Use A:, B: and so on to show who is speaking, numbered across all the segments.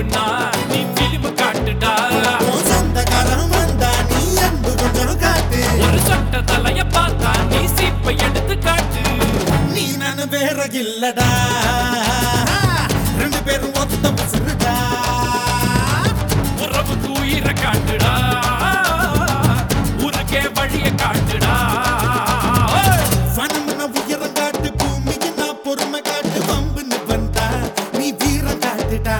A: பயாஸ்கோப்புனா நீ பிலிம் காட்டுடா.
B: சொந்தக்காரன் வந்தா நீ அன்பு கொஞ்சம் காட்டு.
A: ஒரு சொட்ட தலைய பார்த்தா நீ சீப்பை எடுத்து காட்டு.
B: நீ நானு வேற இல்லடா. ரெண்டு பேரும் ஒத்த பசுடா
A: உறவுக்கு உயிரை காட்டுடா. ஊருக்கே வழிய காட்டுடா.
B: பொறுமை காட்டு. வம்புன்னு வந்தா நீ வீரம் காட்டுடா.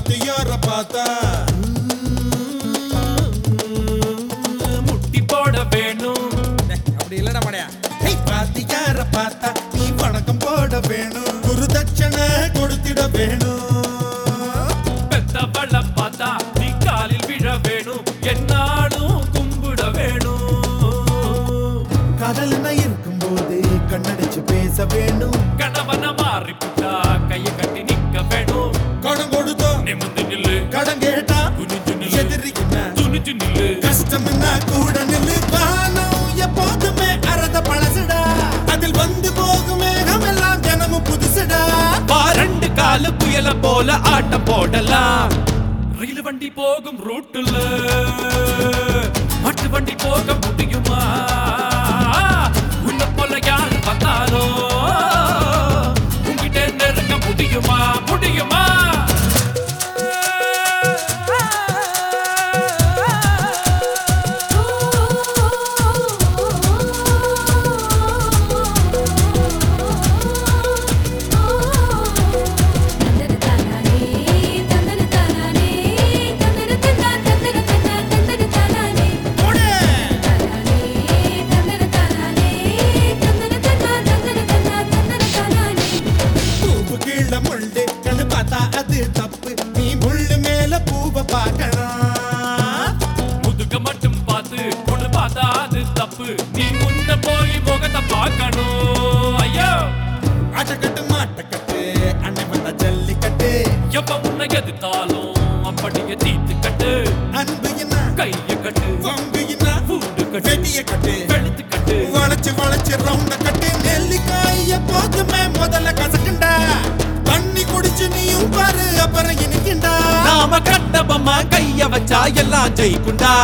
B: வாத்தியார பார்த்தா?
A: முட்டி போட வேணும்.
C: அப்படி இல்லடா மடையா.
B: ஹே, வாத்தியார பார்த்தா? நீ வணக்கம் போட வேணும். குரு தட்சணை கொடுத்திட வேணும்.
A: பெத்தவள பார்த்தா நீ காலில் விழ வேணும். என்னாலும் கும்பிட வேணும்.
B: கடல்னா இருக்கும்போது கண்ணடிச்சு பேச வேணும்.
A: கணவன மாறி கைய புயல போல ஆட்டம் போடலாம். ரயில் வண்டி போகும் ரூட்டுல. மட்டு வண்டி போக முடியுமா? பார்த்தா அது தப்பு. நீ முன்ன போய் முகத்தை பார்க்கணும். ஐயோ.
B: அட்டக்கட்டு மாட்டக்கட்டு அன்னை வந்த ஜல்லிக்கட்டு.
A: எப்ப உன்னை எதிர்த்தாலும் அப்படியே தீத்து கட்டு
B: அன்பு என்ன
A: கைய கட்டு.
B: வம்பு என்ன
A: பூண்டு கட்டு.
B: வெட்டிய கட்டு.
A: வெளுத்து கட்டு.
B: வளைச்சு வளைச்சு ரவுண்ட கட்டு. நெல்லிக்காய் எப்போதுமே முதல்ல கசக்குண்டா. தண்ணி குடிச்சு நீயும் பாரு அப்புறம் இனிக்குண்டா.
A: நாம கட்டபம்மா கைய வச்சா எல்லாம் ஜெயிக்குண்டா.